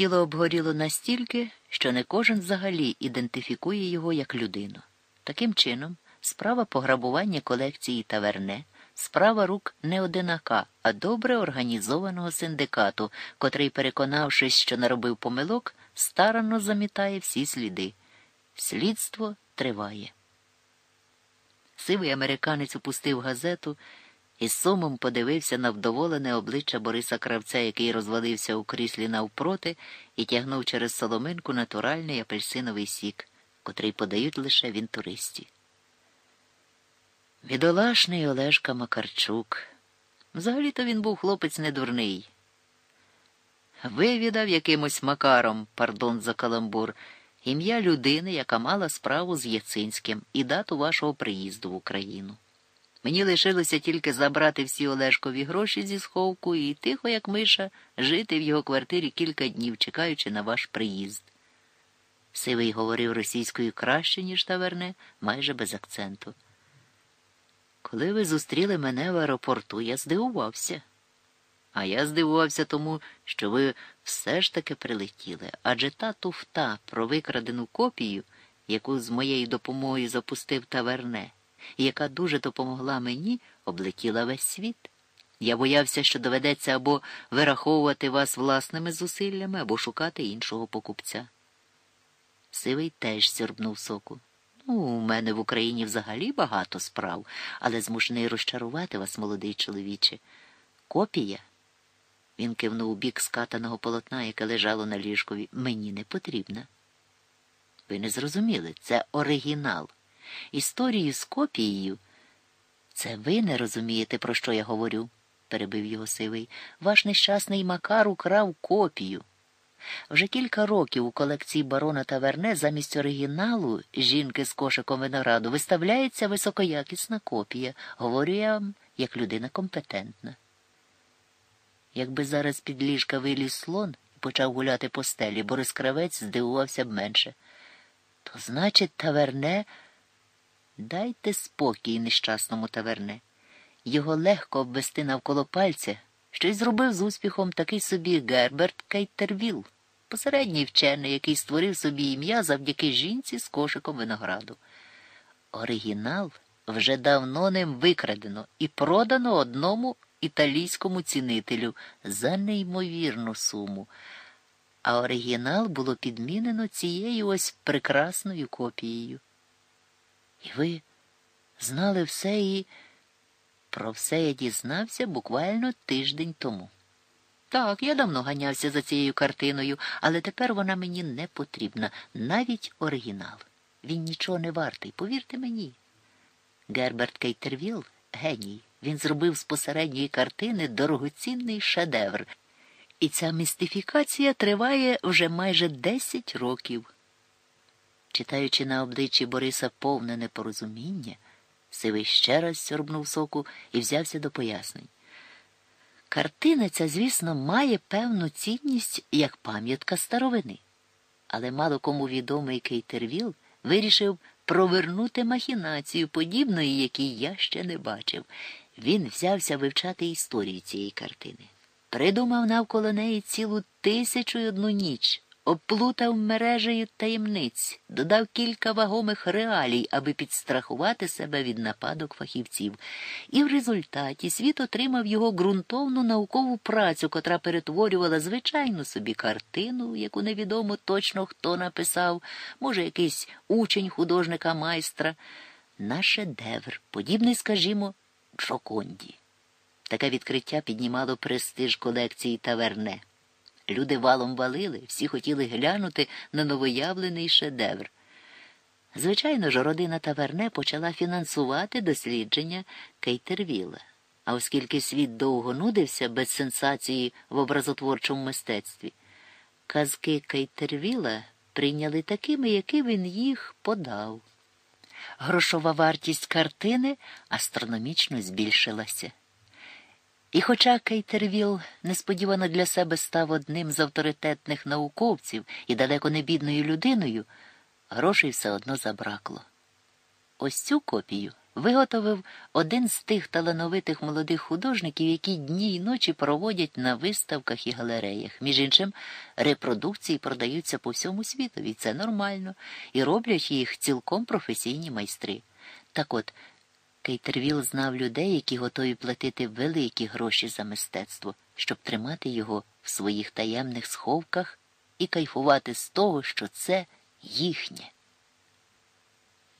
Тіло обгоріло настільки, що не кожен взагалі ідентифікує його як людину. Таким чином, справа пограбування колекції таверне, справа рук не одинака, а добре організованого синдикату, котрий, переконавшись, що наробив помилок, старанно замітає всі сліди. Слідство триває. Сивий американець опустив газету і сумом подивився на вдоволене обличчя Бориса Кравця, який розвалився у кріслі навпроти і тягнув через соломинку натуральний апельсиновий сік, котрий подають лише в інтуристі. Бідолашний Олешка Макарчук. Взагалі-то він був хлопець недурний. Вивідав якимось макаром, пардон за каламбур, ім'я людини, яка мала справу з Яцинським, і дату вашого приїзду в Україну. Мені лишилося тільки забрати всі Олешкові гроші зі сховку і тихо, як миша, жити в його квартирі кілька днів, чекаючи на ваш приїзд. Сивий говорив російською краще, ніж таверне, майже без акценту. Коли ви зустріли мене в аеропорту, я здивувався. А я здивувався тому, що ви все ж таки прилетіли, адже та туфта про викрадену копію, яку з моєю допомогою запустив таверне, яка дуже допомогла мені, облетіла весь світ. Я боявся, що доведеться або вираховувати вас власними зусиллями, або шукати іншого покупця. Сивий теж сьорбнув соку. Ну, у мене в Україні взагалі багато справ, але змушений розчарувати вас, молодий чоловіче. Копія. Він кивнув у бік скатаного полотна, яке лежало на ліжкові. Мені не потрібна. Ви не зрозуміли, це оригінал. Історію з копією. Це ви не розумієте, про що я говорю, перебив його сивий. Ваш нещасний Макар украв копію. Вже кілька років у колекції барона Таверне замість оригіналу жінки з кошиком винограду виставляється високоякісна копія, говорю я вам, як людина компетентна. Якби зараз під ліжка виліз слон і почав гуляти по стелі, Борис Кравець здивувався б менше. То, значить, таверне, дайте спокій нещасному таверне. Його легко обвести навколо пальця, що й зробив з успіхом такий собі Герберт Кейтервіл, посередній вчений, який створив собі ім'я завдяки жінці з кошиком винограду. Оригінал вже давно ним викрадено і продано одному італійському цінителю за неймовірну суму, а оригінал було підмінено цією ось прекрасною копією. І ви знали все і про все я дізнався буквально тиждень тому. Так, я давно ганявся за цією картиною, але тепер вона мені не потрібна, навіть оригінал. Він нічого не вартий, повірте мені. Герберт Кейтервіл геній. Він зробив з посередньої картини дорогоцінний шедевр. І ця містифікація триває вже майже десять років. Читаючи на обличчі Бориса повне непорозуміння, Сивий ще раз сьорбнув соку і взявся до пояснень. Картина ця, звісно, має певну цінність як пам'ятка старовини, але мало кому відомий Кейтервіл вирішив провернути махінацію, подібної, якій я ще не бачив. Він взявся вивчати історію цієї картини. Придумав навколо неї цілу тисячу одну ніч, обплутав мережею таємниць, додав кілька вагомих реалій, аби підстрахувати себе від нападок фахівців. І в результаті світ отримав його ґрунтовну наукову працю, котра перетворювала звичайну собі картину, яку невідомо точно хто написав, може, якийсь учень художника майстра, на шедевр, подібний, скажімо, Джоконді. Таке відкриття піднімало престиж колекції таверне. Люди валом валили, всі хотіли глянути на новоявлений шедевр. Звичайно ж, родина таверне почала фінансувати дослідження Кейтервіла. А оскільки світ довго нудився без сенсації в образотворчому мистецтві, казки Кейтервіла прийняли такими, які він їх подав. Грошова вартість картини астрономічно збільшилася. І хоча Кейтервіл несподівано для себе став одним з авторитетних науковців і далеко не бідною людиною, грошей все одно забракло. Ось цю копію виготовив один з тих талановитих молодих художників, які дні й ночі проводять на виставках і галереях. Між іншим, репродукції продаються по всьому світові, це нормально, і роблять їх цілком професійні майстри. Так от, Кейтервіл знав людей, які готові платити великі гроші за мистецтво, щоб тримати його в своїх таємних сховках і кайфувати з того, що це їхнє.